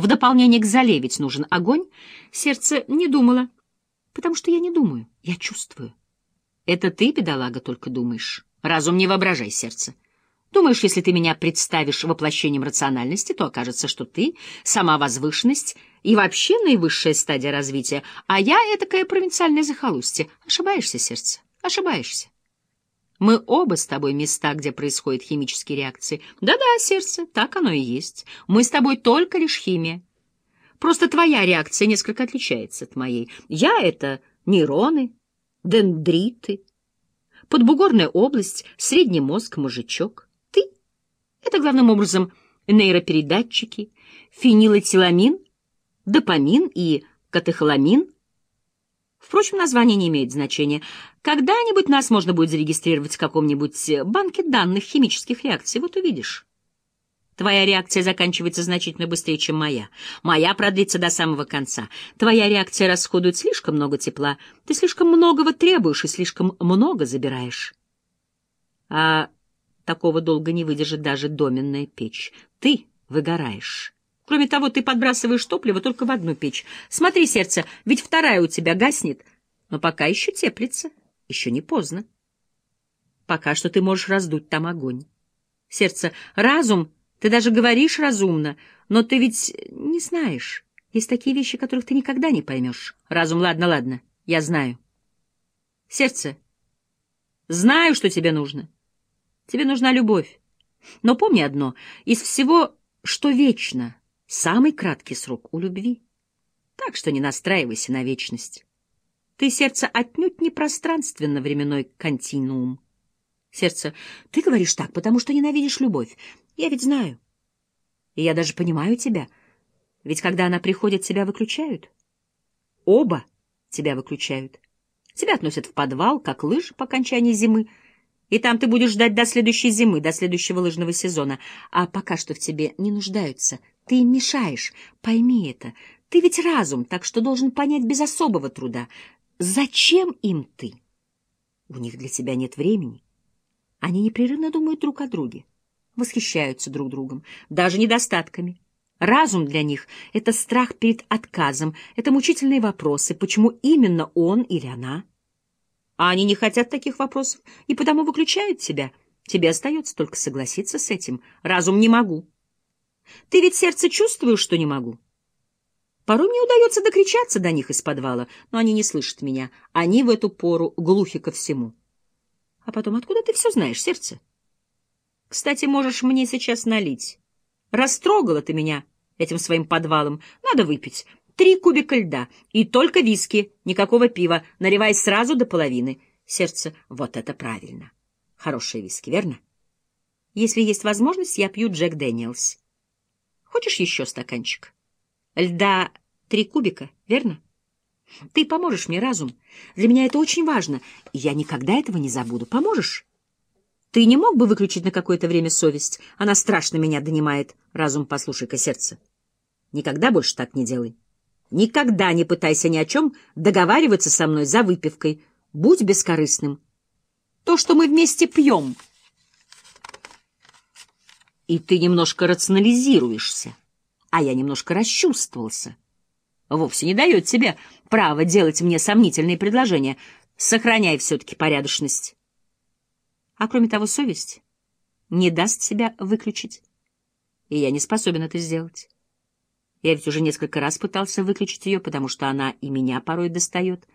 в дополнение к зале ведь нужен огонь, сердце не думало, потому что я не думаю, я чувствую. Это ты, бедолага, только думаешь. Разум не воображай сердце. Думаешь, если ты меня представишь воплощением рациональности, то окажется, что ты — сама возвышенность и вообще наивысшая стадия развития, а я — этакое провинциальное захолустье. Ошибаешься, сердце, ошибаешься. Мы оба с тобой места, где происходят химические реакции. Да-да, сердце, так оно и есть. Мы с тобой только лишь химия. Просто твоя реакция несколько отличается от моей. Я — это нейроны, дендриты, подбугорная область, средний мозг, мозжечок. Ты — это главным образом нейропередатчики, фенилэтиламин, допамин и катехоламин. Впрочем, название не имеет значения. Когда-нибудь нас можно будет зарегистрировать в каком-нибудь банке данных химических реакций, вот увидишь. Твоя реакция заканчивается значительно быстрее, чем моя. Моя продлится до самого конца. Твоя реакция расходует слишком много тепла. Ты слишком многого требуешь и слишком много забираешь. А такого долго не выдержит даже доменная печь. Ты выгораешь. Кроме того, ты подбрасываешь топливо только в одну печь. Смотри, сердце, ведь вторая у тебя гаснет, но пока еще теплится. Еще не поздно. Пока что ты можешь раздуть там огонь. Сердце, разум ты даже говоришь разумно, но ты ведь не знаешь. Есть такие вещи, которых ты никогда не поймешь. Разум, ладно, ладно, я знаю. Сердце, знаю, что тебе нужно. Тебе нужна любовь. Но помни одно, из всего, что вечно, самый краткий срок у любви. Так что не настраивайся на вечность. Ты, сердце, отнюдь не пространственно-временной континуум. Сердце, ты говоришь так, потому что ненавидишь любовь. Я ведь знаю. И я даже понимаю тебя. Ведь когда она приходит, тебя выключают. Оба тебя выключают. Тебя относят в подвал, как лыжи по окончании зимы. И там ты будешь ждать до следующей зимы, до следующего лыжного сезона. А пока что в тебе не нуждаются. Ты им мешаешь. Пойми это. Ты ведь разум, так что должен понять без особого труда. Зачем им ты? У них для тебя нет времени. Они непрерывно думают друг о друге, восхищаются друг другом, даже недостатками. Разум для них — это страх перед отказом, это мучительные вопросы, почему именно он или она. А они не хотят таких вопросов и потому выключают тебя. Тебе остается только согласиться с этим. Разум не могу. Ты ведь сердце чувствуешь, что не могу. Порой мне удается докричаться до них из подвала, но они не слышат меня. Они в эту пору глухи ко всему. А потом, откуда ты все знаешь, сердце? Кстати, можешь мне сейчас налить. Растрогала ты меня этим своим подвалом. Надо выпить. Три кубика льда. И только виски, никакого пива. Наливай сразу до половины. Сердце, вот это правильно. Хорошие виски, верно? Если есть возможность, я пью Джек Дэниелс. Хочешь еще стаканчик? Льда три кубика, верно? Ты поможешь мне, разум. Для меня это очень важно. Я никогда этого не забуду. Поможешь? Ты не мог бы выключить на какое-то время совесть? Она страшно меня донимает. Разум, послушай-ка сердце. Никогда больше так не делай. Никогда не пытайся ни о чем договариваться со мной за выпивкой. Будь бескорыстным. То, что мы вместе пьем. И ты немножко рационализируешься, а я немножко расчувствовался вовсе не дает тебе права делать мне сомнительные предложения. Сохраняй все-таки порядочность. А кроме того, совесть не даст себя выключить. И я не способен это сделать. Я ведь уже несколько раз пытался выключить ее, потому что она и меня порой достает.